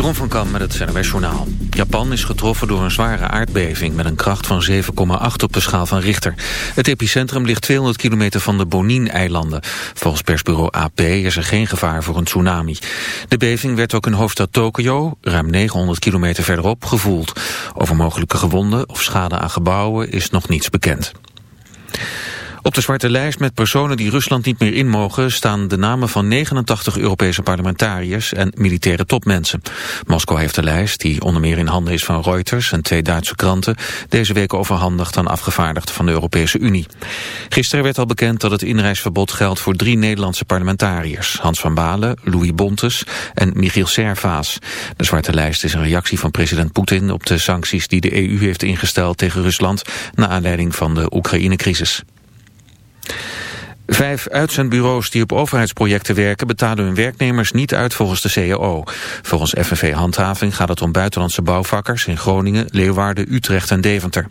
Jeroen van Kam met het CNRW Journaal. Japan is getroffen door een zware aardbeving met een kracht van 7,8 op de schaal van Richter. Het epicentrum ligt 200 kilometer van de Bonin-eilanden. Volgens persbureau AP is er geen gevaar voor een tsunami. De beving werd ook in hoofdstad Tokio, ruim 900 kilometer verderop, gevoeld. Over mogelijke gewonden of schade aan gebouwen is nog niets bekend. Op de zwarte lijst met personen die Rusland niet meer in mogen... staan de namen van 89 Europese parlementariërs en militaire topmensen. Moskou heeft de lijst, die onder meer in handen is van Reuters... en twee Duitse kranten, deze week overhandigd aan afgevaardigden van de Europese Unie. Gisteren werd al bekend dat het inreisverbod geldt voor drie Nederlandse parlementariërs. Hans van Balen, Louis Bontes en Michiel Servaas. De zwarte lijst is een reactie van president Poetin... op de sancties die de EU heeft ingesteld tegen Rusland... na aanleiding van de Oekraïne-crisis. Vijf uitzendbureaus die op overheidsprojecten werken betalen hun werknemers niet uit volgens de CAO. Volgens FNV Handhaving gaat het om buitenlandse bouwvakkers in Groningen, Leeuwarden, Utrecht en Deventer.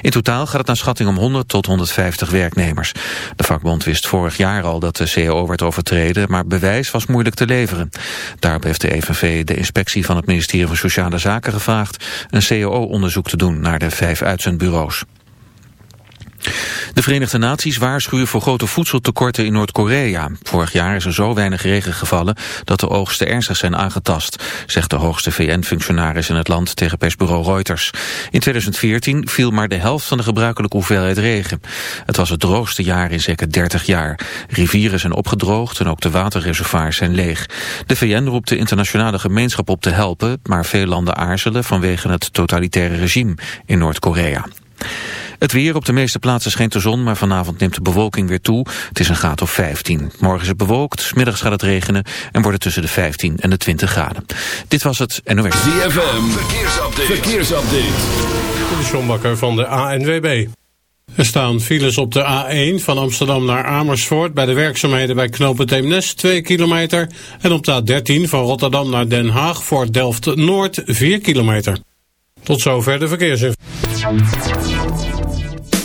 In totaal gaat het naar schatting om 100 tot 150 werknemers. De vakbond wist vorig jaar al dat de CAO werd overtreden, maar bewijs was moeilijk te leveren. Daarop heeft de FNV de inspectie van het ministerie van Sociale Zaken gevraagd een CAO-onderzoek te doen naar de vijf uitzendbureaus. De Verenigde Naties waarschuwen voor grote voedseltekorten in Noord-Korea. Vorig jaar is er zo weinig regen gevallen dat de oogsten ernstig zijn aangetast, zegt de hoogste VN-functionaris in het land tegen persbureau Reuters. In 2014 viel maar de helft van de gebruikelijke hoeveelheid regen. Het was het droogste jaar in zeker 30 jaar. Rivieren zijn opgedroogd en ook de waterreservoirs zijn leeg. De VN roept de internationale gemeenschap op te helpen, maar veel landen aarzelen vanwege het totalitaire regime in Noord-Korea. Het weer op de meeste plaatsen schijnt de zon, maar vanavond neemt de bewolking weer toe. Het is een graad of 15. Morgen is het bewolkt, smiddags gaat het regenen en wordt het tussen de 15 en de 20 graden. Dit was het NOS. ZFM, verkeersupdate. verkeersupdate. De Sjombakker van de ANWB. Er staan files op de A1 van Amsterdam naar Amersfoort... bij de werkzaamheden bij knopen Theemnes 2 kilometer... en op de A13 van Rotterdam naar Den Haag voor Delft-Noord 4 kilometer. Tot zover de verkeersinformatie.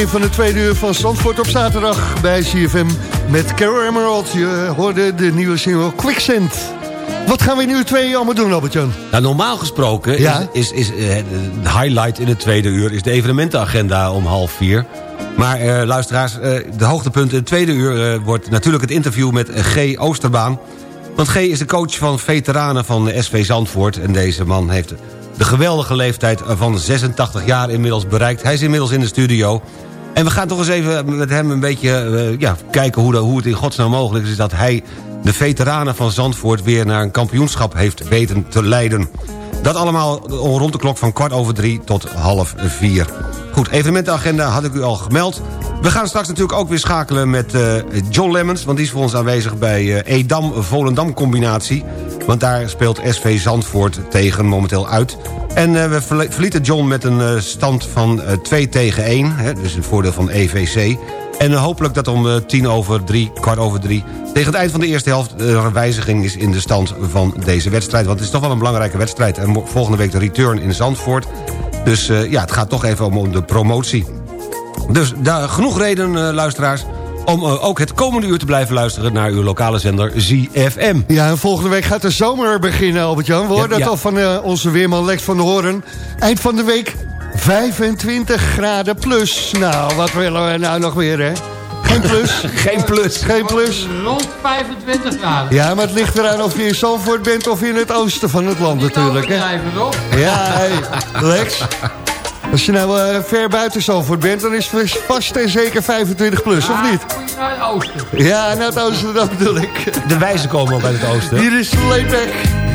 Begin van de tweede uur van Zandvoort op zaterdag bij CFM. Met Carol Emerald. Je hoorde de nieuwe single Quicksand. Wat gaan we nu twee uur allemaal doen, Albert-Jan? Nou, normaal gesproken Ja. is, is, is eh, de highlight in het tweede uur... is de evenementenagenda om half vier. Maar eh, luisteraars, eh, de hoogtepunt in het tweede uur... eh, wordt natuurlijk het interview met G. Oosterbaan. Want G is de coach van veteranen van de SV Zandvoort... en deze man heeft de geweldige leeftijd van 86 jaar inmiddels bereikt. Hij is inmiddels in de studio... En we gaan toch eens even met hem een beetje eh, ja, kijken hoe, hoe het in godsnaam mogelijk is... dat hij de veteranen van Zandvoort weer naar een kampioenschap heeft weten te leiden. Dat allemaal rond de klok van kwart over drie tot half vier. Goed, evenementenagenda had ik u al gemeld. We gaan straks natuurlijk ook weer schakelen met eh, John Lemmens... want die is voor ons aanwezig bij eh, Edam-Volendam combinatie. Want daar speelt SV Zandvoort tegen momenteel uit. En eh, we verlieten John met een eh, stand van eh 2 tegen 1. Hè, dus een voordeel van EVC. En eh, hopelijk dat om eh, tien over drie, kwart over drie... tegen het eind van de eerste helft er een wijziging is in de stand van deze wedstrijd. Want het is toch wel een belangrijke wedstrijd. En volgende week de return in Zandvoort. Dus eh, ja, het gaat toch even om, de promotie. Dus daar genoeg reden, eh, luisteraars... om eh, ook het komende uur te blijven luisteren... naar uw lokale zender ZFM. Ja, en volgende week gaat de zomer beginnen, Albert-Jan. We hoorden Ja, dat ja. al van eh, onze weerman Lex van der Hoorn. Eind van de week 25 graden plus. Nou, wat willen we nou nog weer, hè? Geen plus? Geen plus. Geen plus? Rond 25 graden. Ja, maar het ligt eraan of je in Zandvoort bent of in het oosten van het land natuurlijk, hè? Ja, hey, Lex. Als je nou eh, ver buiten Zandvoort bent, dan is het vast en zeker 25 plus, of niet? Moet je naar het oosten. Ja, naar het oosten, dat bedoel ik. De wijzen komen ook uit het oosten. Hier is Layback.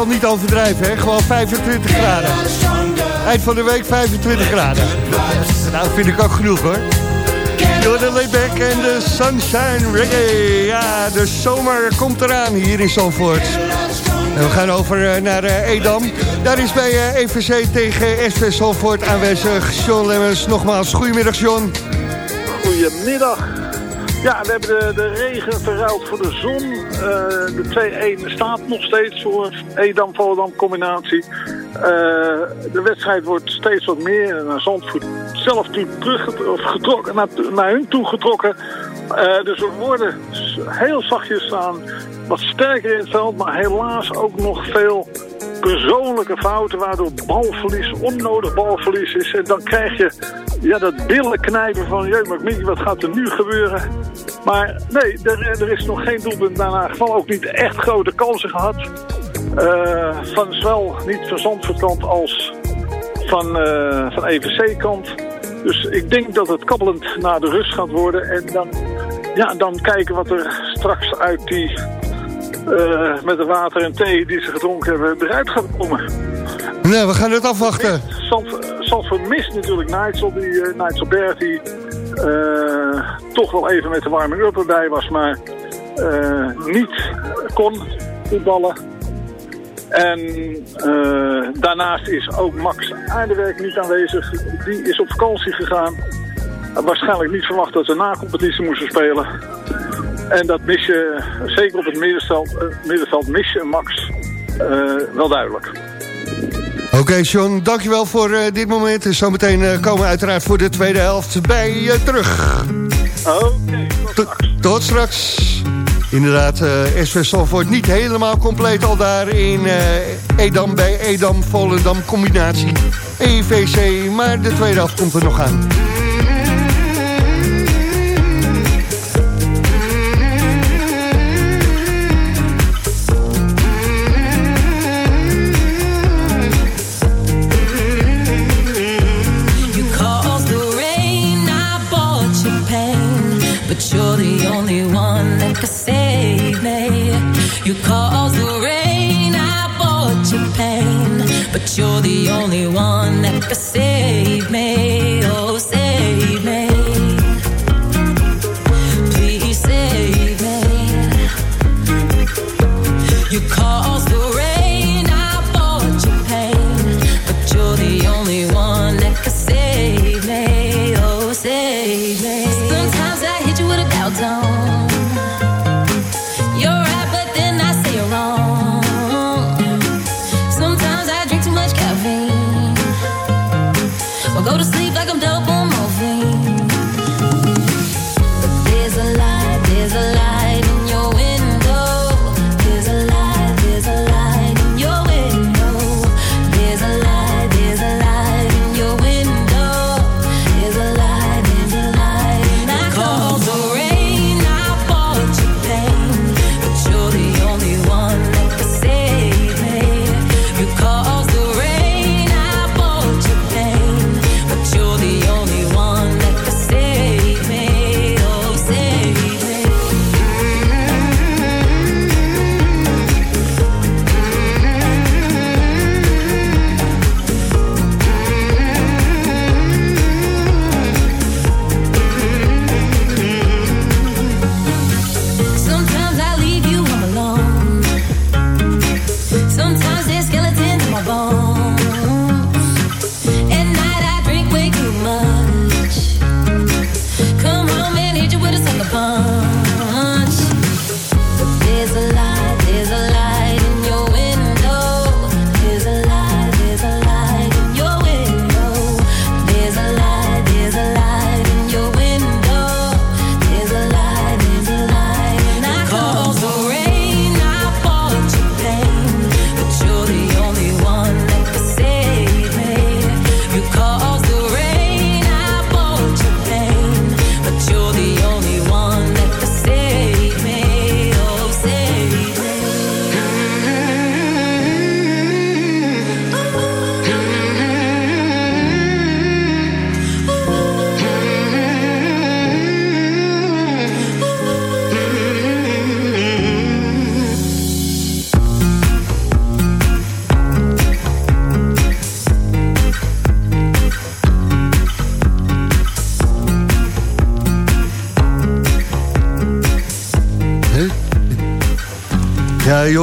Zal niet overdrijven, hè? Gewoon 25 graden. Eind van de week 25 graden. Nou, vind ik ook genoeg hoor. Door de layback en de sunshine reggae. Ja, de zomer komt eraan hier in Zandvoort. En we gaan over eh, naar eh, Edam. Daar is bij eh, EVC tegen SV Zandvoort aanwezig John Lemmens. Nogmaals, goedemiddag John. Goedemiddag. Ja, we hebben de, de regen verruild voor de zon. Eh, de 2-1 staat nog steeds voor Edam-Volendam combinatie. Eh, de wedstrijd wordt steeds wat meer naar Zandvoort zelf toe terug, of getrokken, naar, naar hun toe getrokken. Eh, dus we worden heel zachtjes aan wat sterker in het veld, maar helaas ook nog veel persoonlijke fouten, waardoor balverlies, onnodig balverlies is. En dan krijg je ja, dat billen knijpen van, Mickey, wat gaat er nu gebeuren? Maar nee, er, er is nog geen doelpunt daarna geval. Ook niet echt grote kansen gehad. Eh, van zowel niet van Zandvoort kant als van, eh van EVC-kant. Dus ik denk dat het kabbelend naar de rust gaat worden. En dan, ja, dan kijken wat er straks uit die... eh, met de water en thee die ze gedronken hebben eruit gaat komen. Nou, we gaan het afwachten. Zand- Zandvoort mist natuurlijk Nigel, die uh, Nigel Berg, die eh, toch wel even met de warming-up erbij was, maar eh, niet kon voetballen. En eh, daarnaast is ook Max Aardewerk niet aanwezig. Die is op vakantie gegaan. Waarschijnlijk niet verwacht dat ze na competitie moesten spelen. En dat mis je, zeker op het middenveld, eh, middenveld mis je Max eh, wel duidelijk. Oké John, dankjewel voor eh, dit moment. En zometeen eh, komen we uiteraard voor de tweede helft bij je terug. Oké, tot, tot straks. Inderdaad, eh SV Salvoort niet helemaal compleet al daar in Edam bij Edam Volendam combinatie EVC. Maar de tweede helft komt er nog aan. The rain, I you pain, but you're the only one that save me. Oh, save me. Please save me. You caused the rain,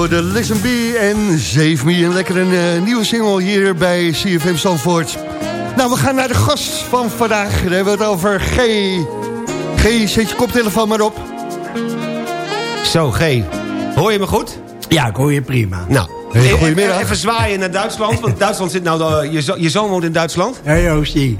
De Listen B en Save Me. Een lekker een eh, nieuwe single hier bij CFM Zandvoort. Nou, we gaan naar de gast van vandaag. Daar hebben we het over G. G, zet je koptelefoon maar op. Zo, G. Hoor je me goed? Ja, ik hoor je prima. Nou, Hey, even- goedemiddag. Even zwaaien naar Duitsland, want Duitsland zit nou... eh, je, zo- je zoon woont in Duitsland? Hé, Joostie.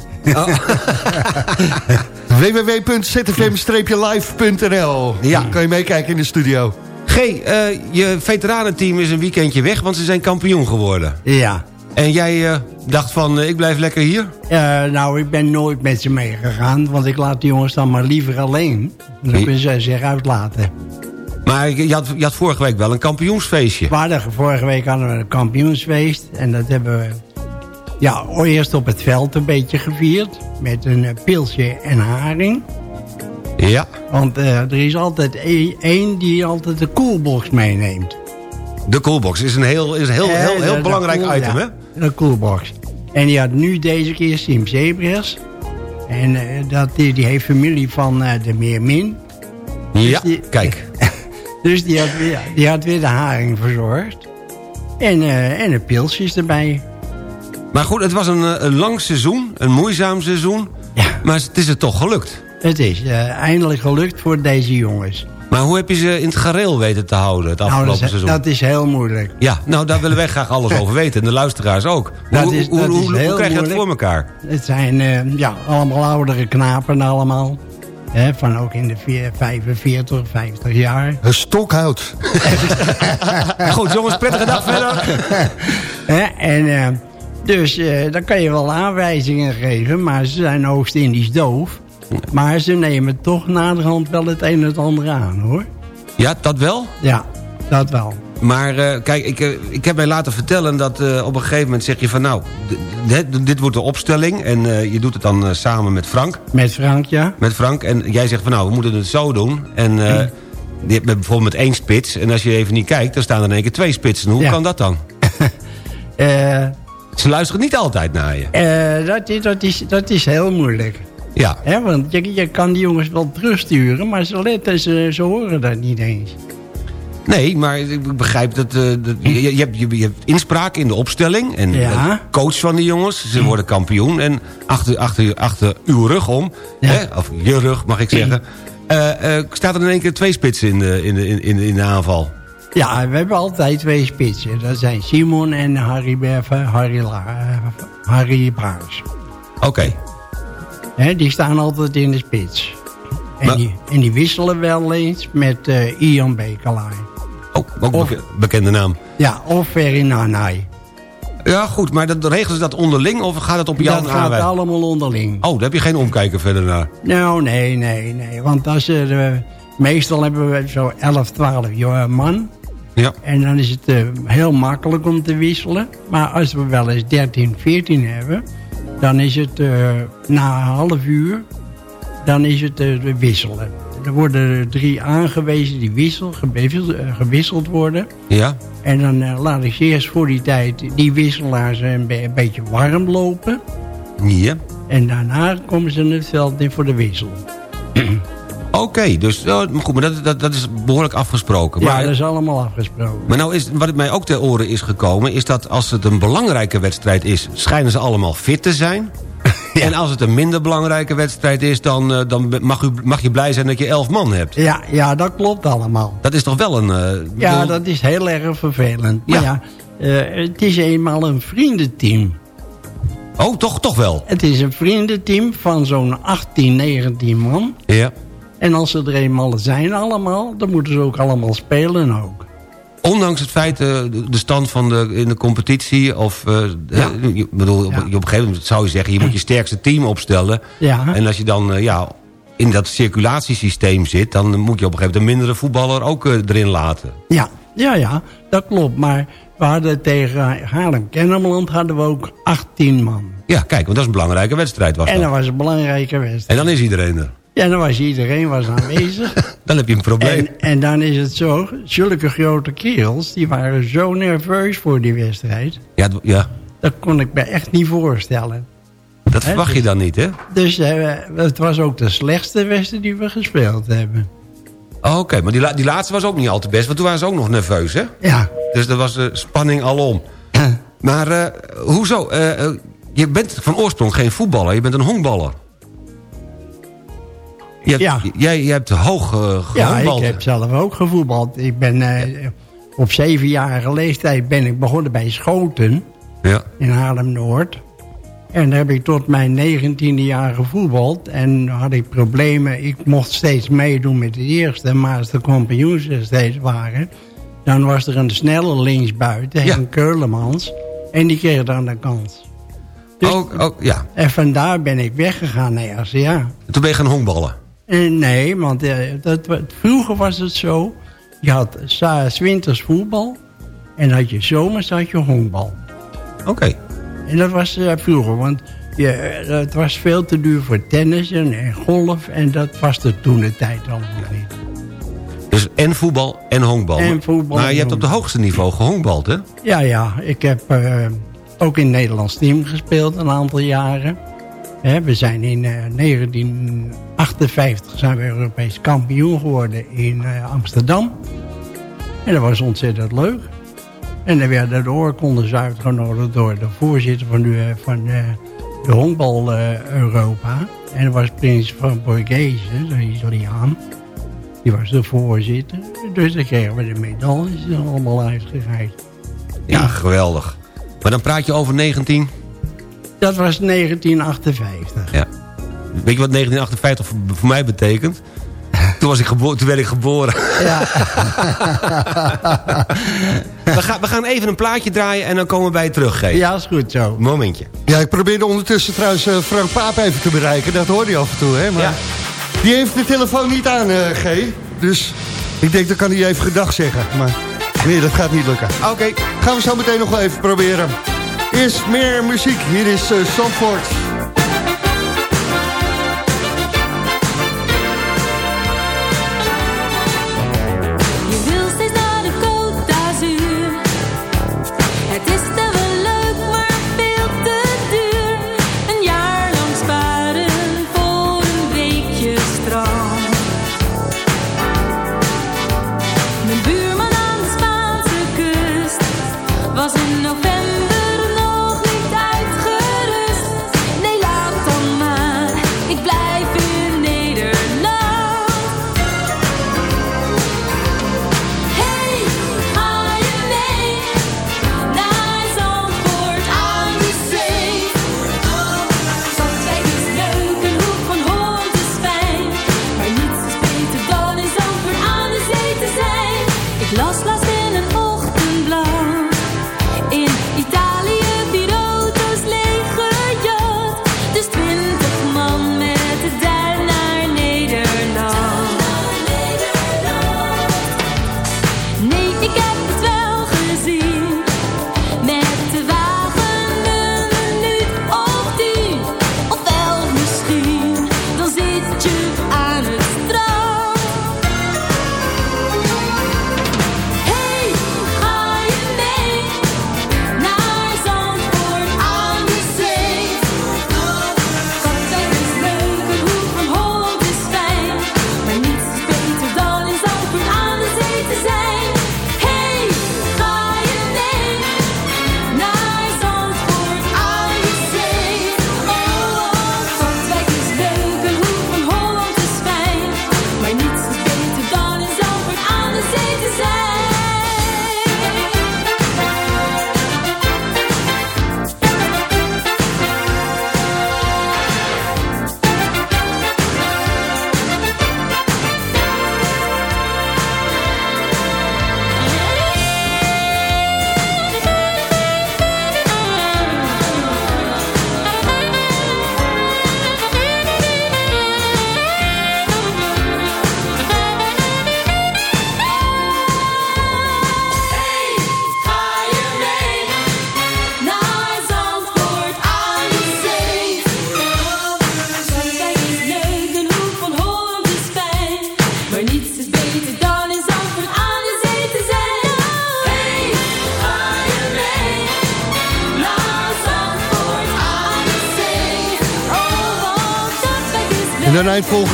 www.zfm-live.nl Ja. Dan kan je meekijken in de studio. G, eh, je veteranenteam is een weekendje weg, want ze zijn kampioen geworden. Ja. En jij eh, dacht van, eh, ik blijf lekker hier? Nou, ik ben nooit met ze meegegaan, want ik laat die jongens dan maar liever alleen. Dan kunnen ze zich uitlaten. Maar je had, je had vorige week wel een kampioensfeestje. We vorige week hadden we een kampioensfeest en dat hebben we ja, eerst op het veld een beetje gevierd. Met een pilsje en haring. Ja, Want eh, er is altijd e- één die altijd de coolbox meeneemt. de coolbox is een heel, is een heel, Eh, heel, heel, de belangrijk cool- item, ja, hè? De coolbox. En die had nu deze keer Sim Zebras. En eh, dat, die, die heeft familie van de Meermin. Ja, die- kijk. Dus die had, weer, die had weer de haring verzorgd. En, en de pilsjes erbij. Maar goed, het was een, een lang seizoen, een moeizaam seizoen. Ja. Maar het is er toch gelukt. Het is eh, eindelijk gelukt voor deze jongens. Maar hoe heb je ze in het gareel weten te houden het Nou, afgelopen dat, is, seizoen? dat is heel moeilijk. Ja, nou daar willen wij graag alles over weten. En de luisteraars ook. Dat hoe, is- hoe, dat hoe, is hoe heel krijg je dat voor elkaar? Het zijn eh, ja, allemaal oudere knapen allemaal. Hè, van ook in de vier- 45, 50 jaar. Een stokhout. Goed jongens, prettige dag verder. Hè, en eh, dus eh, dan kan je wel aanwijzingen geven, maar ze zijn Oost-Indisch doof. Maar ze nemen toch naderhand wel het een en het ander aan, hoor. Ja, dat wel. Ja, dat wel. Maar eh, kijk, ik, eh, ik heb mij laten vertellen dat eh, op een gegeven moment zeg je van... nou, dit, dit wordt de opstelling en je doet het dan samen met Frank. Met Frank, ja. Met Frank en jij zegt van nou, we moeten het zo doen. En je hebt bijvoorbeeld met één spits en als je even niet kijkt... dan staan er in één keer twee spitsen. Hoe Ja. kan dat dan? Ze luisteren niet altijd naar je. dat, is, dat, is, dat is heel moeilijk. Ja, want je, je kan die jongens wel terugsturen, maar ze letten, ze, ze horen dat niet eens. nee, maar ik begrijp dat... eh, dat je, je, hebt, je, hebt inspraak in de opstelling en Ja. en coach van die jongens. Ze worden kampioen en achter, achter, achter uw rug om, Ja. hè, of je rug mag ik zeggen... eh, eh, staat er in één keer twee spitsen in de, in de, in, in, in de aanval. Ja, we hebben altijd twee spitsen. Dat zijn Simon en Harry, Berve, Harry, La- eh, Harry Baars. Oké, Die staan altijd in de spits. En, Maar- die, en die wisselen wel eens met eh, Ian Bekelaar. ook, ook Of- beke- bekende naam. Ja, of Ferry Nanai. Ja, goed, maar dat, regelen ze dat onderling of gaat het op jou Dat gaat allemaal onderling. Oh, daar heb je geen omkijken verder naar. Nou, nee, nee, nee. Want als er, eh, meestal hebben we zo 11, 12 jonge man. Ja. En dan is het eh, heel makkelijk om te wisselen. Maar als we wel eens 13, 14 hebben... dan is het eh, na een half uur... dan is het eh, wisselen. Er worden er drie aangewezen die wissel, gewisseld, eh, gewisseld worden. Ja? En dan laat ik ze eerst voor die tijd die wisselaars een, be- een beetje warm lopen. Ja. En daarna komen ze het veld in voor de wissel. Oké, dus oh, maar goed, maar dat, dat, dat is behoorlijk afgesproken. Ja, dat is allemaal afgesproken. maar nou is, wat mij ook ter oren is gekomen... is dat als het een belangrijke wedstrijd is... schijnen ze allemaal fit te zijn. En als het een minder belangrijke wedstrijd is... dan, eh, dan mag, u, mag je blij zijn dat je elf man hebt. Ja, ja, dat klopt allemaal. Dat is toch wel een... eh, Ja, bedoel- dat is heel erg vervelend. Maar ja, eh, het is eenmaal een vriendenteam. Oh, toch, toch wel? Het is een vriendenteam van zo'n 18, 19 man. Ja. En als ze er eenmaal zijn allemaal, dan moeten ze ook allemaal spelen ook. Ondanks het feit, eh, de stand van de, in de competitie... of, eh, Ja. je, bedoel, op, Ja. op een gegeven moment zou je zeggen... je moet je sterkste team opstellen. Ja. En als je dan eh, ja, in dat circulatiesysteem zit... dan moet je op een gegeven moment een mindere voetballer ook eh, erin laten. Ja, ja, ja, dat klopt. Maar we hadden tegen Haarlem-Kennemerland hadden we ook 18 man. Ja, kijk, want dat is een belangrijke wedstrijd. Was En dat. dat was een belangrijke wedstrijd. En dan is iedereen er. Ja, dan was iedereen was aanwezig. Dan heb je een probleem. En, en dan is het zo, zulke grote kerels, die waren zo nerveus voor die wedstrijd. Ja, ja, Dat kon ik me echt niet voorstellen. dat Hè, verwacht je dus- dan niet, hè? Dus eh, het was ook de slechtste wedstrijd die we gespeeld hebben. Oké, maar die, la- die laatste was ook niet al te best, want toen waren ze ook nog nerveus, hè? Ja. Dus er was eh, spanning alom. maar eh, hoezo? Je bent van oorsprong geen voetballer, je bent een honkballer. Je hebt, Ja. Jij, jij hebt hoog eh Ja, ik heb zelf ook gevoetbald. Ik ben eh, op zevenjarige leeftijd ben ik begonnen bij Schoten Ja. in Haarlem-Noord. En daar heb ik tot mijn negentiende jaar gevoetbald. En had ik problemen. Ik mocht steeds meedoen met de eerste. Maar als de kampioens er steeds waren... dan was er een snelle linksbuiten, Henk Keulemans. En die kreeg dan de kans. Dus- ook, ook, ja. En vandaar ben ik weggegaan naar RCA. Toen ben je gaan honkballen. Eh, nee, want eh, dat, vroeger was het zo. Je had eh, winters voetbal. En had je zomers had je honkbal. Oké. En dat was vroeger, want het was veel te duur voor tennis en, golf. En dat was toen de tijd allemaal niet. Dus en voetbal en honkbal. En voetbal. Maar je hebt op het hoogste niveau gehongbald, hè? Ja, ja. Ik heb ook in het Nederlands team gespeeld een aantal jaren. We zijn in uh, 19... 58 zijn we Europees kampioen geworden in eh, Amsterdam. En dat was ontzettend leuk. En er werden de oorkondes uitgenodigd door de voorzitter van de, van de, de honkbal eh, Europa. En dat was prins van Borghese, de Italiaan. Die was de voorzitter. Dus dan kregen we de medailles er allemaal uitgereikt. Ja, ja, geweldig. Maar dan praat je over 19... Dat was 1958. Ja. Weet je wat 1958 voor, voor mij betekent? Toen, was ik toen werd ik geboren. Ja. we, gaan, we gaan even een plaatje draaien en dan komen we bij je terug, G. Ja, is goed zo. Momentje. Ja, ik probeerde ondertussen trouwens eh, Frank Paap even te bereiken. Dat hoorde je af en toe, hè? Maar die heeft de telefoon niet aan, eh, G. Dus ik denk, dan kan hij even gedag zeggen. Maar nee, dat gaat niet lukken. Oké. Gaan we zo meteen nog wel even proberen. Eerst meer muziek. Hier is uh, Zandvoort.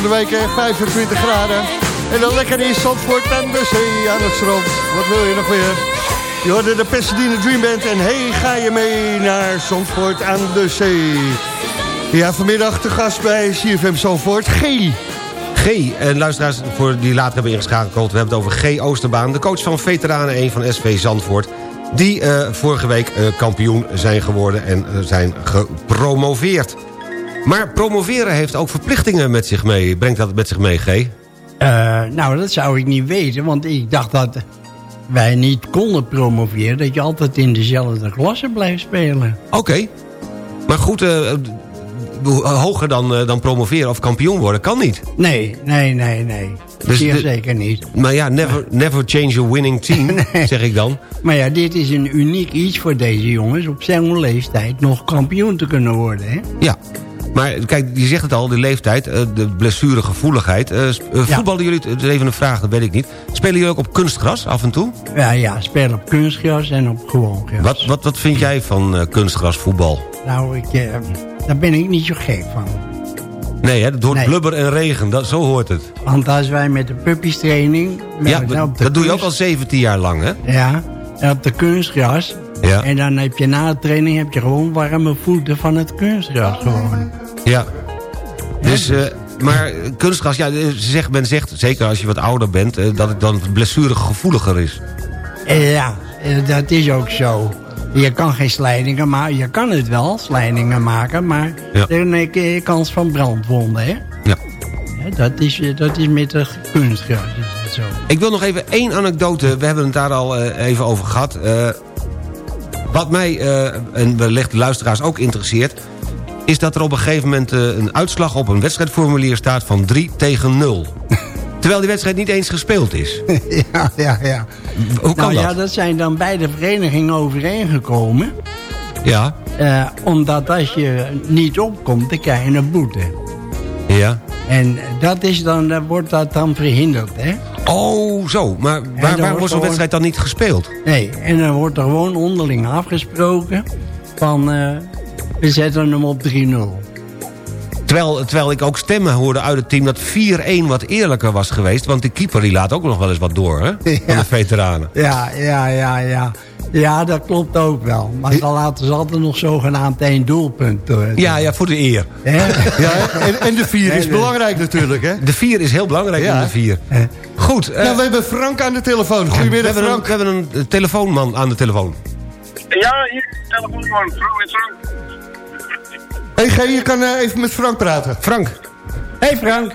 Volgende week hè, 25 graden. En dan lekker in Zandvoort aan de zee, aan het strand. Wat wil je nog meer? Je hoorde de Pasadena Dream Band en hey, ga je mee naar Zandvoort aan de zee. Ja, vanmiddag de gast bij CFM Zandvoort, G. G, en luisteraars voor die later hebben ingeschakeld... we hebben het over G. Oosterbaan, de coach van Veteranen 1 van SV Zandvoort... die eh, vorige week eh, kampioen zijn geworden en eh, zijn gepromoveerd. Maar promoveren heeft ook verplichtingen met zich mee. Brengt dat met zich mee, G? Eh, nou, dat zou ik niet weten, want ik dacht dat wij niet konden promoveren... dat je altijd in dezelfde klasse blijft spelen. Oké. Maar goed, eh, hoger dan, eh, dan promoveren of kampioen worden kan niet. Nee, nee, nee, nee. Dus Zeer de- zeker niet. Maar ja, never, never change a winning team, zeg ik dan. Maar ja, dit is een uniek iets voor deze jongens... op zo'n leeftijd nog kampioen te kunnen worden, hè? Ja. Maar kijk, je zegt het al, de leeftijd, eh, de blessuregevoeligheid. Eh, eh, Ja. Voetballen jullie, het is even een vraag, dat weet ik niet. Spelen jullie ook op kunstgras af en toe? Ja, ja, spelen op kunstgras en op gewoon gras. Wat, wat, wat vind jij van kunstgrasvoetbal? Nou, ik, daar ben ik niet zo gek van. Nee, hè, door Nee. blubber en regen, dat, zo hoort het. Want als wij met de puppies training... Ja, met- dat, dat doe je ook al 17 jaar lang, hè? Ja, en op de kunstgras. Ja. En dan heb je na de training heb je gewoon warme voeten van het kunstgras gewoon. Ja. Dus, eh, maar kunstgras, ja, eh, ze zegt, men zegt, zeker als je wat ouder bent... eh, dat het dan blessuregevoeliger is. Ja, eh, dat is ook zo. Je kan geen slijdingen maken. Je kan het wel, slijdingen maken. Maar Ja. er is een kans van brandwonden, hè? Ja. Dat is, eh, dat is met de kunstgras, zo. Ik wil nog even één anekdote, we hebben het daar al eh, even over gehad. Eh, wat mij, eh, en wellicht de luisteraars ook interesseert... is dat er op een gegeven moment eh, een uitslag op een wedstrijdformulier staat van 3 tegen 0. Terwijl die wedstrijd niet eens gespeeld is. ja, ja, ja. Hoe kan nou dat? ja, dat zijn dan beide verenigingen overeengekomen. Ja, Eh, omdat als je niet opkomt, dan krijg je een boete. ja. En dat is dan, dan wordt dat dan verhinderd, hè? Oh, zo. Maar waar, waar wordt zo'n wedstrijd dan niet gespeeld? Nee, en dan wordt er gewoon onderling afgesproken van... eh, we zetten hem op 3-0. Terwijl, terwijl ik ook stemmen hoorde uit het team dat 4-1 wat eerlijker was geweest. Want die keeper die laat ook nog wel eens wat door, hè? Van de veteranen. Ja, ja, ja, ja. Ja, dat klopt ook wel. Maar dan laten ze altijd nog zogenaamd één doelpunt. eh, Ja, ja, voor de eer. Ja, en, en de vier is belangrijk natuurlijk, hè? De 4 is heel belangrijk Ja. in de 4. Goed. eh, Nou, we hebben Frank aan de telefoon. we, Goedemiddag, hebben een, Frank. we hebben een eh, telefoonman aan de telefoon. Ja, hier, telefoonman, vrouw en Frank. Hey, G, je kan eh, even met Frank praten. Frank. hey Frank.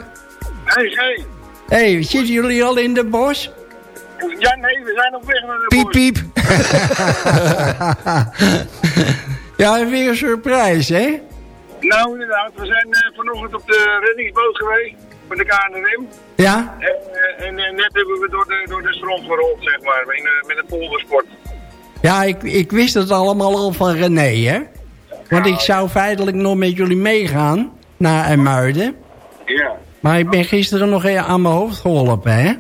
Hey, hey. hey, zitten jullie al in de bos? Ja, nee, we zijn op weg naar de Piep, bos. piep. ja, weer een surprise, hè? Nou, inderdaad, we zijn eh, vanochtend op de reddingsboot geweest. Met de KNRM. Ja? En, eh, en eh, net hebben we door de, door de stroom gerold, zeg maar. In, met een poldersport. Ja, ik, ik wist het allemaal al van René, hè? Want ik zou feitelijk nog met jullie meegaan naar IJmuiden. Ja. Maar ik ben gisteren nog even aan mijn hoofd geholpen, hè?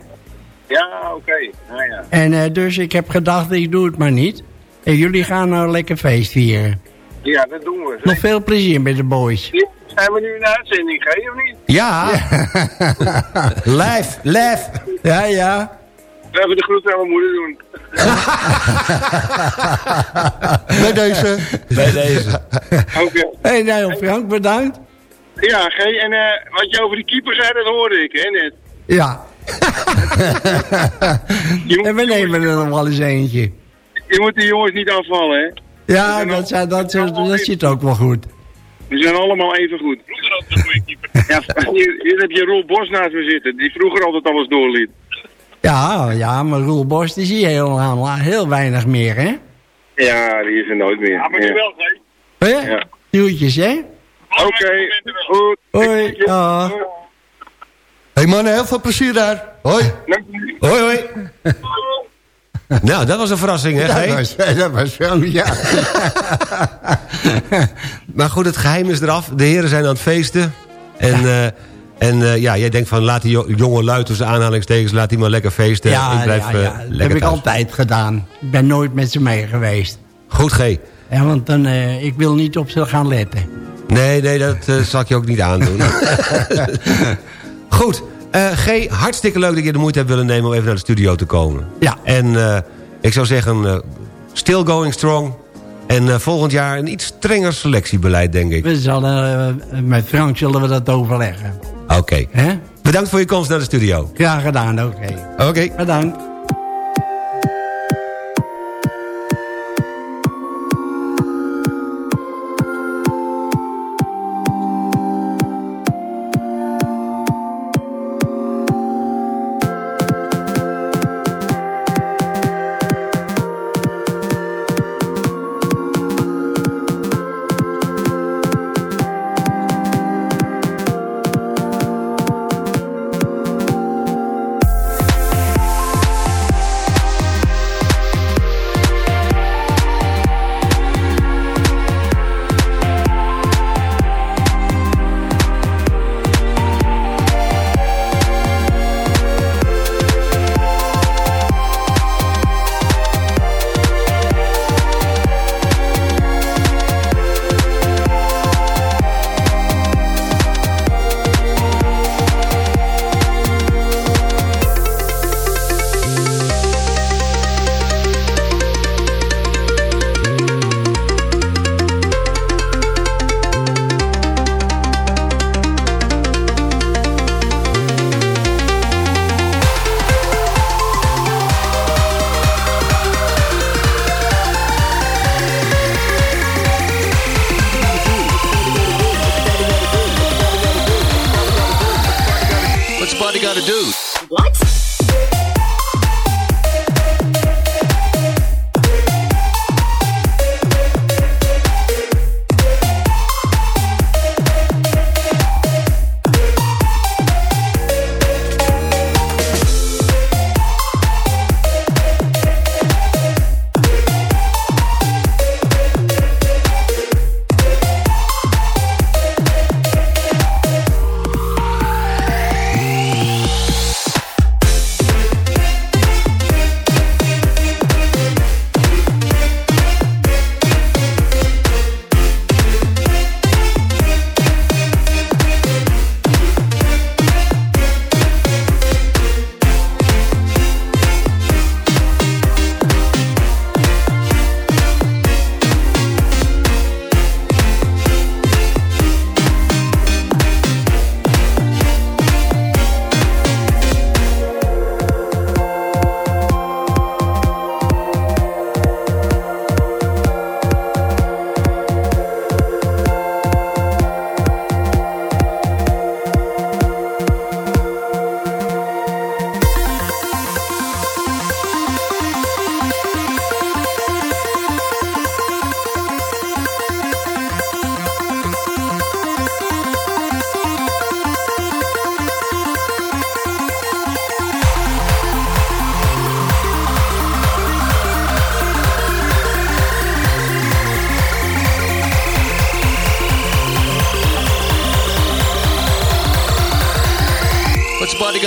Ja, oké. Nou ja. En eh, dus ik heb gedacht, ik doe het maar niet. En jullie gaan nou lekker feest vieren. Ja, dat doen we. Nog veel plezier met de boys. Zijn we nu in de uitzending, G, of niet? Ja. Live, live. Ja, ja. We hebben de groeten aan mijn moeder doen. Bij deze. Bij deze. Oké. Hé, hey, nou Frank, bedankt. Ja, G, en eh, wat je over die keeper zei, dat hoorde ik, hè, net. Ja. en we nemen er nog wel eens eentje. Je moet die jongens niet afvallen, hè. Ja, dat, dat, dat, dat zit ook wel goed. Die zijn allemaal even goed. Vroeger altijd een goede keeper. Ja, hier, hier heb je Roel Bos naast me zitten, die vroeger altijd alles doorliet. Ja, ja, maar Roel Bos die zie je heel, heel weinig meer, hè? Ja, die is er nooit meer. Ja, maar nu wel. Hè? Ja. Groetjes, hè? Oké, goed. Hoi. Ja. hey mannen, heel veel plezier daar. Hoi. Hoi, hoi. Nou, dat was een verrassing, hè? Dat was, dat was wel, ja. Maar goed, het geheim is eraf. De heren zijn aan het feesten. En, eh, en eh, ja, jij denkt van laat die jo- jonge lui tussen aanhalingstekens... laat die maar lekker feesten. Ja, ik blijf ja, eh, ja. dat lekker heb ik altijd gedaan. Ik ben nooit met ze mee geweest. Goed, G. Ja, want dan, eh, ik wil niet op ze gaan letten. Nee, nee, dat zal ik je ook niet aandoen. Goed, G, hartstikke leuk dat je de moeite hebt willen nemen... om even naar de studio te komen. Ja. En ik zou zeggen, still going strong... En volgend jaar een iets strenger selectiebeleid, denk ik. We zullen, met Frank zullen we dat overleggen. Oké. Bedankt voor je komst naar de studio. Graag gedaan, oké. Oké. Bedankt.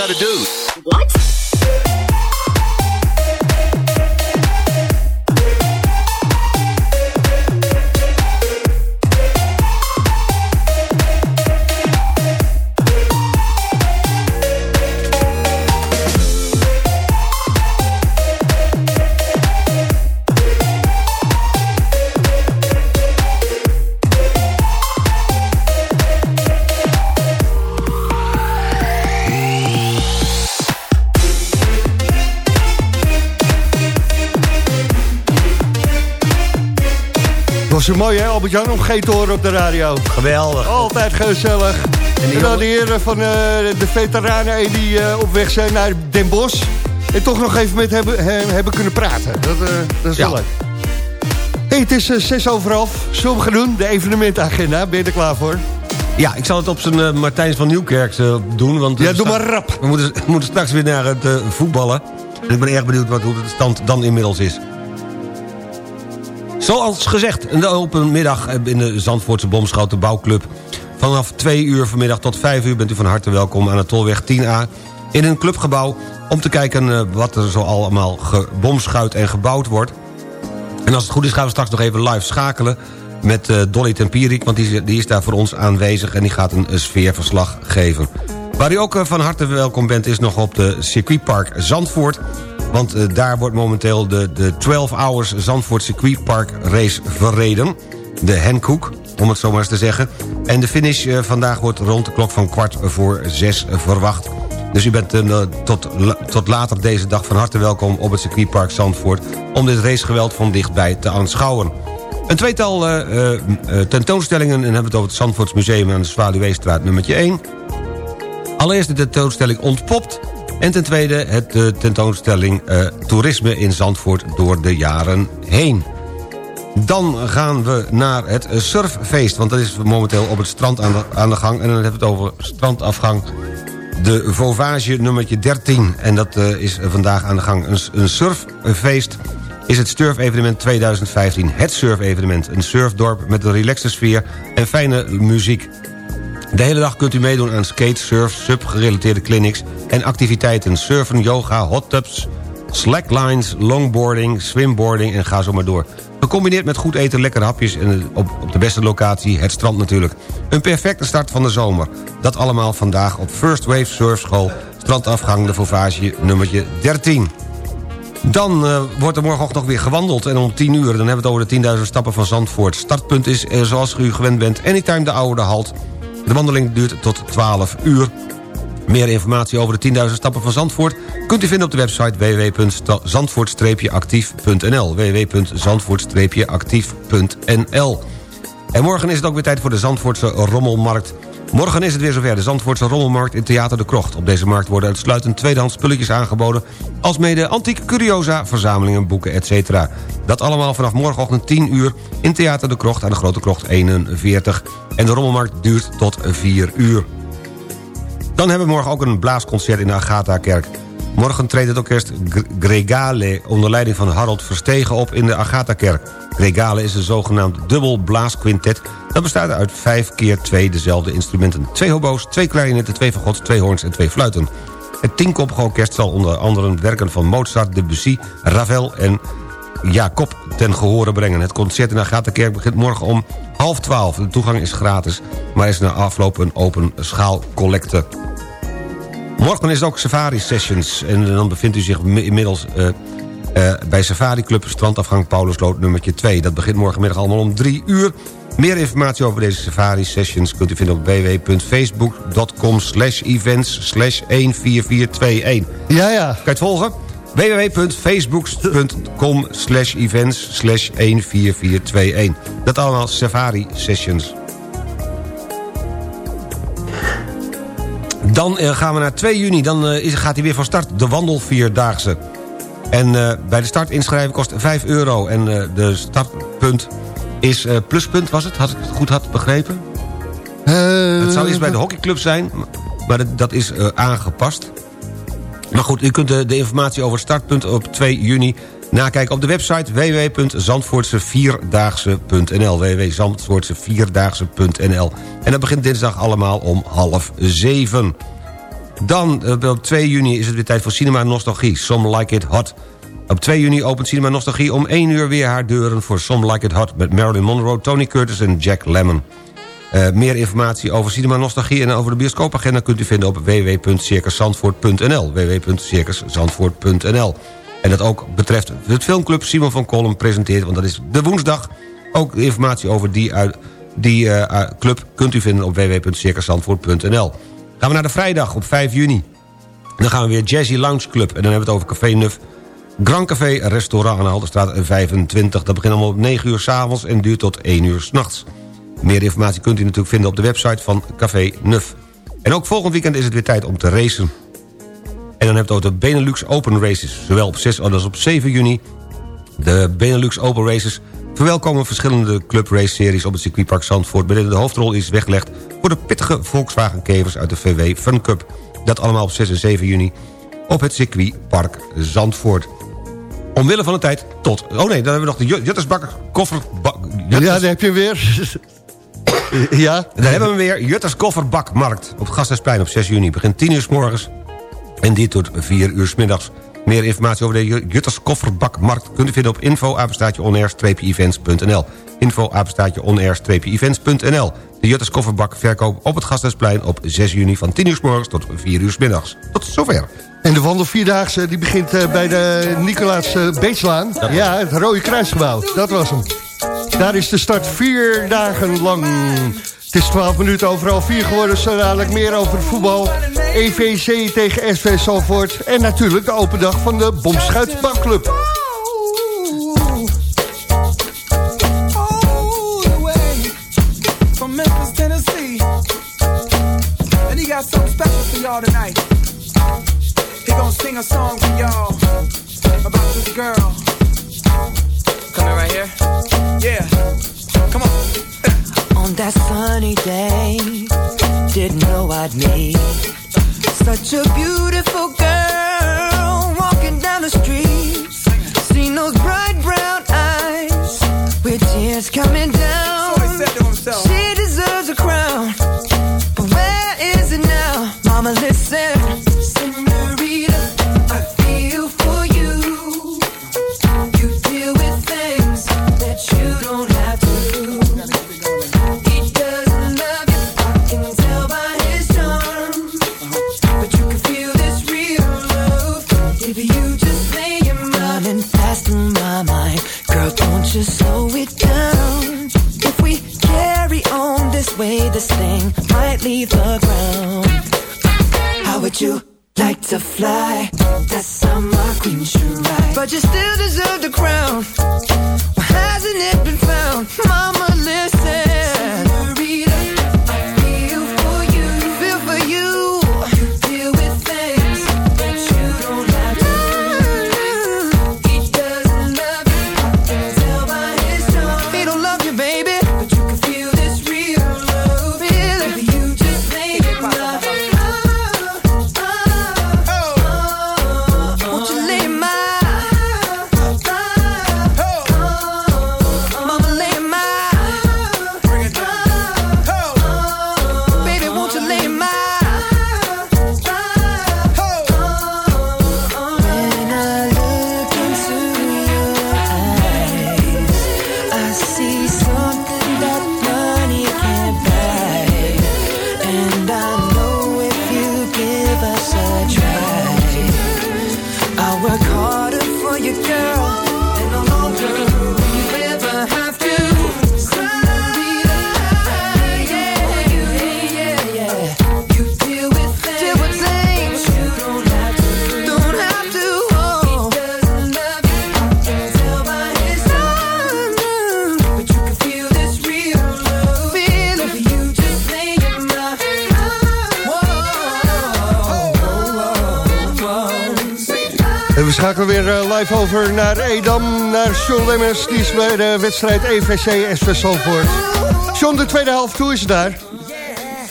got to do. Was zo mooi hè, Albert-Jan, om geen te horen op de radio. Geweldig. Altijd gezellig. En, dan de heren van eh, de veteranen eh, die eh, op weg zijn naar Den Bosch. En toch nog even met hebben, hem hebben kunnen praten. Dat, dat is wel Ja. leuk. hey, het is zes over half. Zullen we gaan doen? De evenementagenda. Ben je er klaar voor? Ja, ik zal het op zijn eh, Martijns van Nieuwkerk doen. Want, Ja, doe maar rap. We moeten, we moeten straks weer naar het voetballen. En ik ben erg benieuwd wat, hoe de stand dan inmiddels is. Zoals gezegd, een open middag in de Zandvoortse Bomschouten Bouwclub. Vanaf 2 uur vanmiddag tot 5 uur bent u van harte welkom aan de Tolweg 10A... in een clubgebouw om te kijken eh, wat er zo allemaal gebomschuit en gebouwd wordt. En als het goed is gaan we straks nog even live schakelen met eh, Dolly Tempierik... want die, is- die is daar voor ons aanwezig en die gaat een, eh, sfeerverslag geven. Waar u ook van harte welkom bent is nog op de circuitpark Zandvoort. Want eh, daar wordt momenteel de, de 12 Hours Zandvoort Circuitpark race verreden. De Henkoek, om het zo maar eens te zeggen. En de finish eh, vandaag wordt rond de klok van kwart voor zes verwacht. Dus u bent eh, tot, tot later deze dag van harte welkom op het circuitpark Zandvoort... om dit racegeweld van dichtbij te aanschouwen. Een tweetal tentoonstellingen... en hebben we het over het Zandvoorts Museum aan de Zwaluweestraat nummertje 1... Allereerst de tentoonstelling Ontpopt... en ten tweede het de tentoonstelling eh, Toerisme in Zandvoort door de jaren heen. Dan gaan we naar het eh, surffeest... want dat is momenteel op het strand aan de, aan de gang... en dan hebben we het over strandafgang de Vauvage nummertje 13. En dat eh, is vandaag aan de gang. Een, een surffeest is het surf-evenement 2015. Het surf-evenement. Een surfdorp met een relaxte sfeer en fijne muziek. De hele dag kunt u meedoen aan skate, surf, sub-gerelateerde clinics... en activiteiten surfen, yoga, hot tubs, slacklines, longboarding, swimboarding en ga zo maar door. Gecombineerd met goed eten, lekkere hapjes en op, op de beste locatie, het strand natuurlijk. Een perfecte start van de zomer. Dat allemaal vandaag op First Wave Surfschool... strandafgang de Vauvage nummertje 13. Dan eh, wordt er morgenochtend weer gewandeld. En om 10 uur, dan hebben we het over de 10.000 stappen van Zandvoort. Startpunt is, eh, zoals u gewend bent, anytime de oude halt. De wandeling duurt tot 12 uur. Meer informatie over de 10.000 stappen van Zandvoort... kunt u vinden op de website www.zandvoort-actief.nl www.zandvoort-actief.nl En morgen is het ook weer tijd voor de Zandvoortse Rommelmarkt. Morgen is het weer zover, de Zandvoortse Rommelmarkt in Theater de Krocht. Op deze markt worden uitsluitend tweedehands spulletjes aangeboden... als mede antiek curiosa, verzamelingen, boeken, etc. Dat allemaal vanaf morgenochtend 10 uur in Theater de Krocht... aan de Grote Krocht 41. En de Rommelmarkt duurt tot 4 uur. Dan hebben we morgen ook een blaasconcert in de Agatha-kerk. Morgen treedt het orkest Gr- Gregale onder leiding van Harold Verstegen op in de Agatha-kerk. Gregale is een zogenaamd dubbel blaasquintet... dat bestaat uit vijf keer twee dezelfde instrumenten. Twee hobo's, twee klarinetten, twee fagots, twee hoorns en twee fluiten. Het tienkoppige orkest zal onder andere werken van Mozart, Debussy, Ravel en Jacob ten gehore brengen. Het concert in de Agatha-kerk begint morgen om half twaalf. De toegang is gratis, maar is na afloop een open schaalcollecte. Morgen is het ook Safari Sessions. En dan bevindt u zich mi- inmiddels eh, eh, bij Safari Club Strandafgang Paulusloot nummertje 2. Dat begint morgenmiddag allemaal om 3 uur. Meer informatie over deze Safari Sessions kunt u vinden op www.facebook.com slash events slash 14421. Ja, ja. Kan je het volgen? www.facebook.com slash events slash 14421. Dat allemaal Safari Sessions. Dan eh, gaan we naar 2 juni. Dan eh, gaat hij weer van start, de wandelvierdaagse. En eh, bij de start inschrijven kost 5 euro. En de startpunt is eh, pluspunt, was het? Had ik het goed had begrepen? het zou eerst bij de hockeyclub zijn, maar dat, dat is eh, aangepast. Maar goed, u kunt de, de informatie over het startpunt op 2 juni nakijken op de website www.zandvoortsevierdaagse.nl www.zandvoortsevierdaagse.nl En dat begint dinsdag allemaal om half zeven. Dan eh, op 2 juni is het weer tijd voor Cinema Nostalgie. Some Like It Hot. Op 2 juni opent Cinema Nostalgie om 1 uur weer haar deuren... voor Some Like It Hot met Marilyn Monroe, Tony Curtis en Jack Lemmon. Eh, meer informatie over Cinema Nostalgie en over de bioscoopagenda... kunt u vinden op www.circuszandvoort.nl www.circuszandvoort.nl En dat ook betreft het filmclub Simon van Kolm presenteert... want dat is de woensdag. Ook informatie over die, die eh, eh, club kunt u vinden op www.circuszandvoort.nl Gaan we naar de vrijdag op 5 juni. Dan gaan we weer Jazzy Lounge Club. En dan hebben we het over Café Nuf. Grand Café Restaurant aan de Halterstraat 25. Dat begint allemaal op 9 uur s'avonds en duurt tot 1 uur s'nachts. Meer informatie kunt u natuurlijk vinden op de website van Café Nuf. En ook volgend weekend is het weer tijd om te racen. En dan we het over de Benelux Open Races. Zowel op 6 als op 7 juni. De Benelux Open Races verwelkomen verschillende club race series op het circuitpark Zandvoort... waarin de hoofdrol is weggelegd voor de pittige Volkswagen-kevers uit de VW Fun Cup. Dat allemaal op 6 en 7 juni op het circuitpark Zandvoort. Omwille van de tijd tot... Oh nee, dan hebben we nog de Jut- Juttersbakker kofferbak... Ja, daar heb je weer. ja. Daar hebben we weer Jutters Kofferbakmarkt op Gasthuisplein op 6 juni. Begint 10 uur s morgens en dit tot 4 uur s middags. Meer informatie over de Ju- Jutters Kofferbakmarkt... kunt u vinden op info events.nl info events.nl De Jutters kofferbak verkoop op het Gasthuisplein op 6 juni van 10 uur s morgens tot 4 uur s middags. Tot zover. En de wandelvierdaagse die begint eh, bij de Nicolaas uh, Beetslaan. Ja, het Rode Kruisgebouw. Dat was hem. Daar is de start vier dagen lang. Het is 12 minuten overal vier geworden. Zo dadelijk meer over het voetbal. EVC tegen SV Salvoort. En natuurlijk de open dag van de Bomschuit Bankclub. Y'all tonight. He gonna sing a song for y'all about this girl. Coming right here? Yeah. Come on. On that sunny day, didn't know I'd meet such a beautiful girl walking down the street. Seen those bright brown eyes with tears coming down. Leave the ground. How would you like to fly? That summer queen should ride. But you still deserve the crown. Live over naar Edam, naar Sean Lemmers. Die is bij de wedstrijd EVC SV Zandvoort. Sean, de tweede helft, hoe is het daar?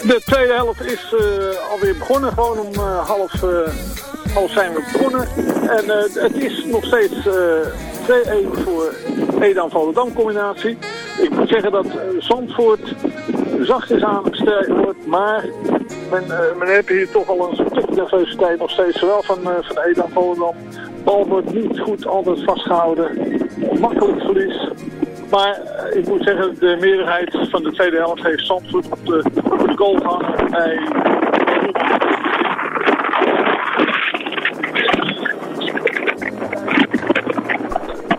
De tweede helft is eh, alweer begonnen. Gewoon om eh, half, eh, half zijn we begonnen. En het is nog steeds eh 2-1 voor Edam-Volendam combinatie. Ik moet zeggen dat Zandvoort zachtjes aan het sterker wordt. Maar men, men heeft hier toch al een stukje nervositeit nog steeds. Zowel van, van Edam-Volendam. Bal wordt niet goed altijd vastgehouden. Makkelijk verlies. Maar eh, ik moet zeggen, de meerderheid van de tweede helft heeft Zandvoort op de, op de goal bij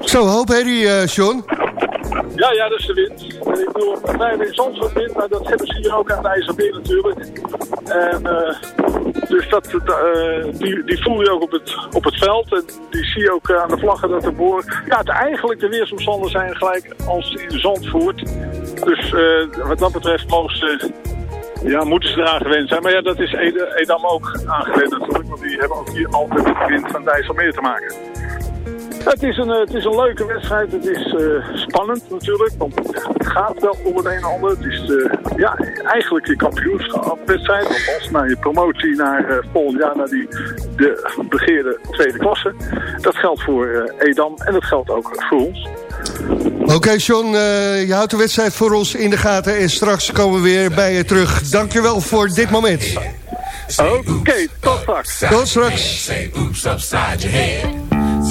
Zo, hoop herrie, eh Sean. Ja, ja, dat is de wind. Ik bedoel, wij hebben in Zandvoort wind, maar dat hebben ze hier ook aan het IJsselmeer natuurlijk. En eh, dus dat, eh, die, die voel je ook op het, op het veld. En die zie je ook eh, aan de vlaggen dat er boren. Ja, het, eigenlijk de weersomstandigheden zijn gelijk als in Zandvoort. Dus eh, wat dat betreft mogen ja, moeten ze eraan gewend zijn. Maar ja, dat is Edam ook aangewend natuurlijk. Want die hebben ook hier altijd de wind van het IJsselmeer te maken. Het is, een, eh, het is een leuke wedstrijd. Het is eh, spannend natuurlijk. Want het gaat wel om het een en ander. Het is eh, ja, eigenlijk je kampioenschapwedstrijd. Althans, naar je promotie naar eh, volgend jaar naar die, de begeerde tweede klasse. Dat geldt voor eh, Edam en dat geldt ook voor ons. Oké, Sean, eh, je houdt de wedstrijd voor ons in de gaten... en straks komen we weer bij je terug. Dankjewel voor dit moment. Oké, tot straks. Tot straks.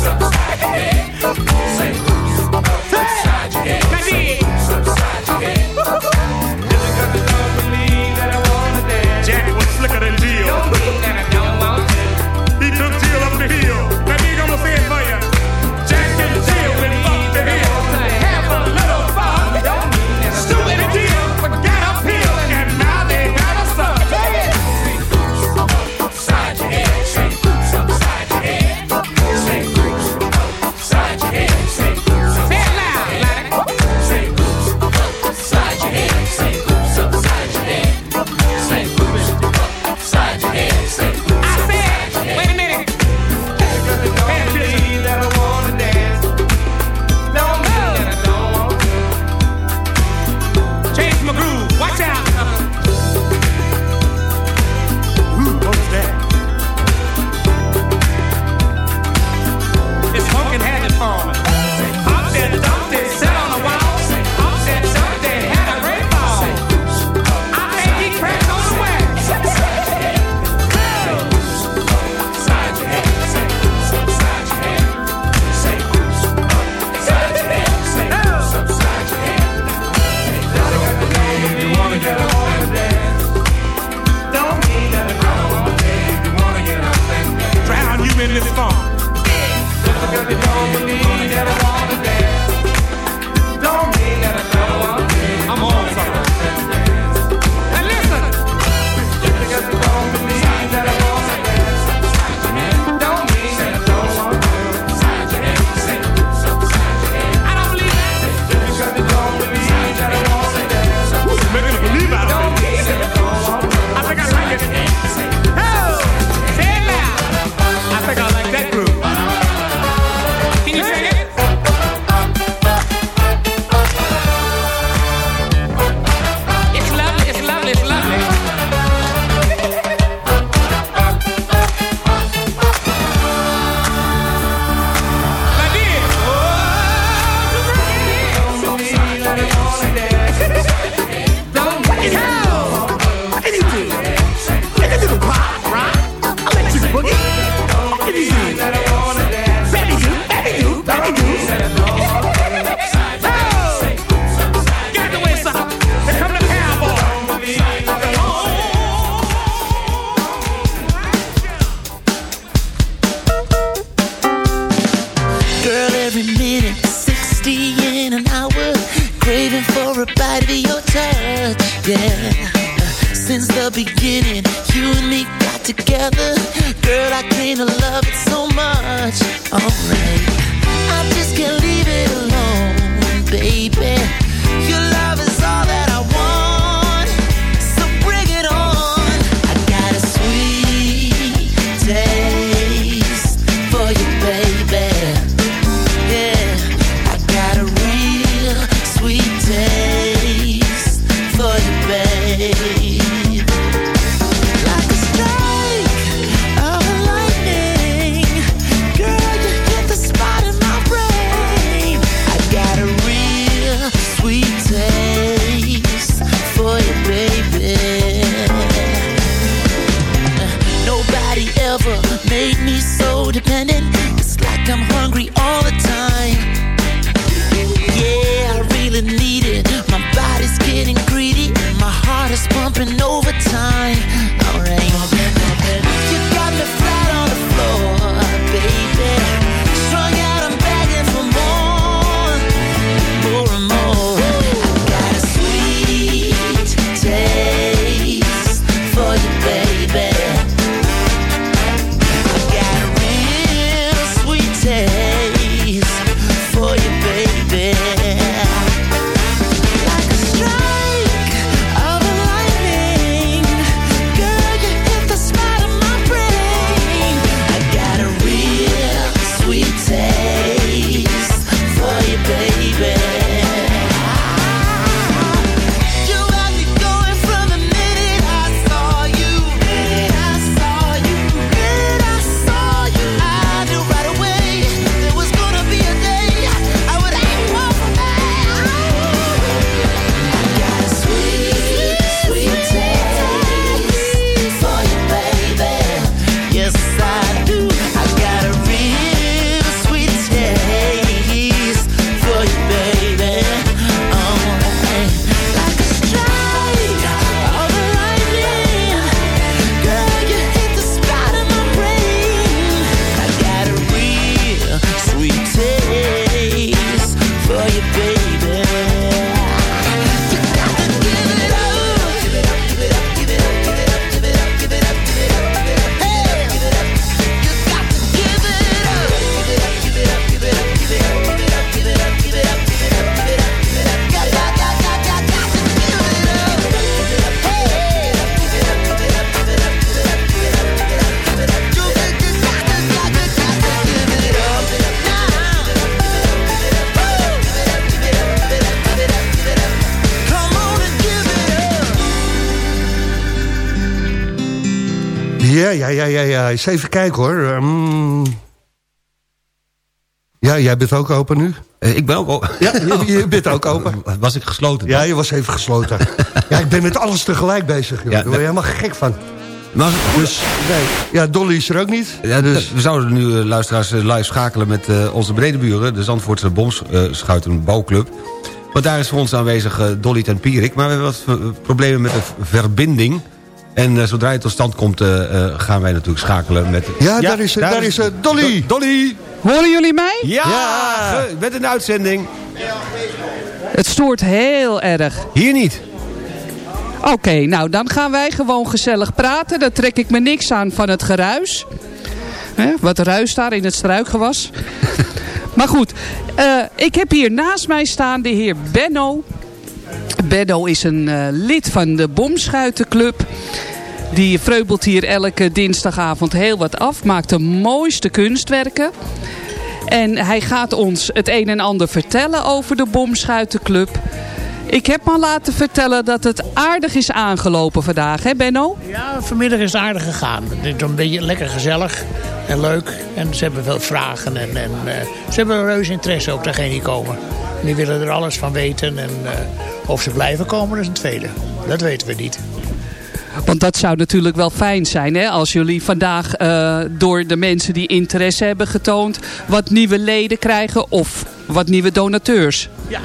Say who? Girl, I came to love it so much. Alright, I just can't leave it alone, baby. Ja, ja, ja, ja, ja. Eens even kijken hoor. Ehm, Ja, jij bent ook open nu? Eh, ik ben ook open. Ja, je, je bent ook open. Was ik gesloten? Ja, je was even gesloten. ja, ik ben met alles tegelijk bezig. Joh. Ja, Daar word je helemaal gek van. Maar Dus, nee. Ja, Dolly is er ook niet. Ja, dus we zouden nu eh, luisteraars eh, live schakelen met eh, onze bredeburen... de Zandvoortse Bomschuitenbouwclub. Want daar is voor ons aanwezig Dolly ten Pierik. Maar we hebben wat problemen met de verbinding. En eh, zodra het tot stand komt, eh, eh, gaan wij natuurlijk schakelen met... Ja, daar is, daar is, Dolly. Do- Dolly! Horen jullie mij? Ja! ge- Met een uitzending. Het stoort heel erg. Hier niet. Oké, nou dan gaan wij gewoon gezellig praten. Dan trek ik me niks aan van het geruis. Hè, wat ruist daar in het struikgewas. maar goed, eh, ik heb hier naast mij staan de heer Benno. Benno is een eh, lid van de Bomschuitenclub. Die vreubelt hier elke dinsdagavond heel wat af. Maakt de mooiste kunstwerken. En hij gaat ons het een en ander vertellen over de Bomschuitenclub. Ik heb me al laten vertellen dat het aardig is aangelopen vandaag, hè Benno? Ja, vanmiddag is het aardig gegaan. Het is een beetje lekker gezellig en leuk. En ze hebben veel vragen en, en eh, ze hebben een reus interesse ook, degene die komen. En die willen er alles van weten en eh, of ze blijven komen, dat is een tweede. Dat weten we niet. Want dat zou natuurlijk wel fijn zijn hè? als jullie vandaag eh, door de mensen die interesse hebben getoond... wat nieuwe leden krijgen of wat nieuwe donateurs. Ja.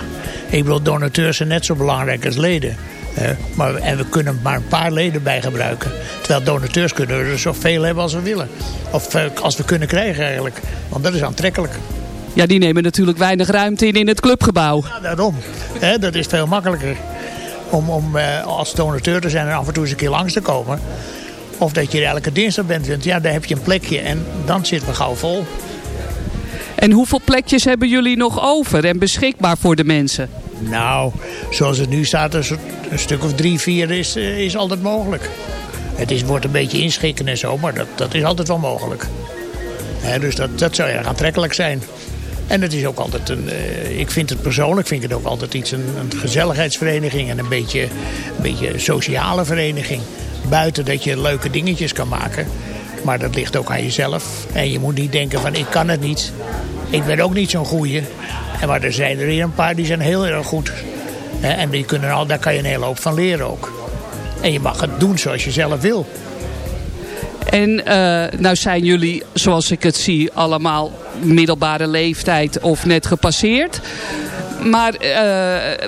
Ik bedoel, donateurs zijn net zo belangrijk als leden. hè. maar, en we kunnen maar een paar leden bij gebruiken. Terwijl donateurs kunnen we er zoveel hebben als we willen. Of eh, als we kunnen krijgen eigenlijk. Want dat is aantrekkelijk. Ja, die nemen natuurlijk weinig ruimte in in het clubgebouw. Ja, daarom. Hè, dat is veel makkelijker. Om, om eh, als donateur te zijn en af en toe eens een keer langs te komen. Of dat je er elke dinsdag bent. Want ja, daar heb je een plekje. En dan zitten we gauw vol. En hoeveel plekjes hebben jullie nog over en beschikbaar voor de mensen? Nou, zoals het nu staat, een, een stuk of drie, vier is, eh, is altijd mogelijk. Het is, wordt een beetje inschikken en zo, maar dat, dat is altijd wel mogelijk. Dus dat, dat zou erg aantrekkelijk zijn. En het is ook altijd een, eh, ik vind het persoonlijk vind ik het ook altijd iets, een, een gezelligheidsvereniging en een beetje, een beetje sociale vereniging. Buiten dat je leuke dingetjes kan maken. Maar dat ligt ook aan jezelf. En je moet niet denken van ik kan het niet. Ik ben ook niet zo'n goeie. En maar er zijn er hier een paar die zijn heel erg goed. En die kunnen al, daar kan je een hele hoop van leren ook. En je mag het doen zoals je zelf wil. En eh, nou zijn jullie, zoals ik het zie, allemaal middelbare leeftijd of net gepasseerd. Maar eh,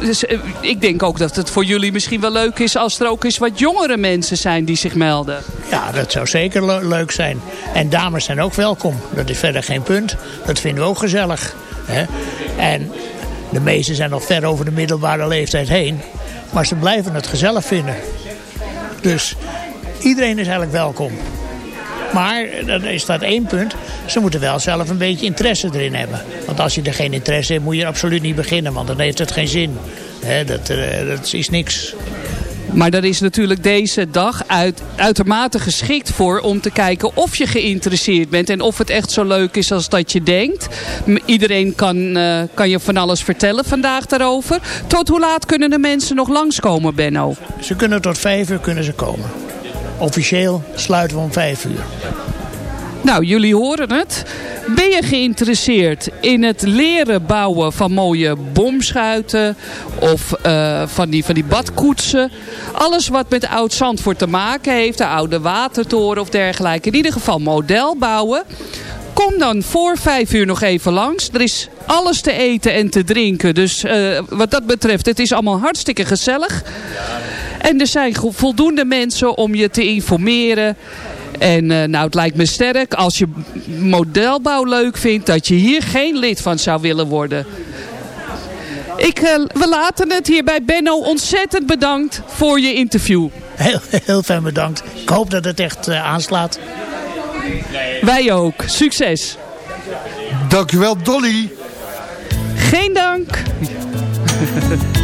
dus, eh, ik denk ook dat het voor jullie misschien wel leuk is als er ook eens wat jongere mensen zijn die zich melden. Ja, dat zou zeker le- leuk zijn. En dames zijn ook welkom. Dat is verder geen punt. Dat vinden we ook gezellig. Hè? En de meesten zijn nog ver over de middelbare leeftijd heen. Maar ze blijven het gezellig vinden. Dus iedereen is eigenlijk welkom. Maar er staat één punt. Ze moeten wel zelf een beetje interesse erin hebben. Want als je er geen interesse in hebt, moet je absoluut niet beginnen. Want dan heeft het geen zin. Dat, eh, dat is niks. Maar daar is natuurlijk deze dag uit, uitermate geschikt voor om te kijken of je geïnteresseerd bent. En of het echt zo leuk is als dat je denkt. Iedereen kan, eh, kan je van alles vertellen vandaag daarover. Tot hoe laat kunnen de mensen nog langskomen, Benno? Ze kunnen tot vijf uur kunnen ze komen. Officieel sluiten we om vijf uur. Nou, jullie horen het. Ben je geïnteresseerd in het leren bouwen van mooie bomschuiten of eh, van, die, van die badkoetsen? Alles wat met Oud-Zandvoort te maken heeft, de oude watertoren of dergelijke. In ieder geval model bouwen. Kom dan voor vijf uur nog even langs. Er is alles te eten en te drinken. Dus eh, wat dat betreft, het is allemaal hartstikke gezellig. En er zijn voldoende mensen om je te informeren. En eh, nou, het lijkt me sterk als je modelbouw leuk vindt... dat je hier geen lid van zou willen worden. Ik, eh, we laten het hier bij Benno. Ontzettend bedankt voor je interview. Heel, heel fijn bedankt. Ik hoop dat het echt eh, aanslaat. Wij ook. Succes. Dankjewel, Dolly. Geen dank.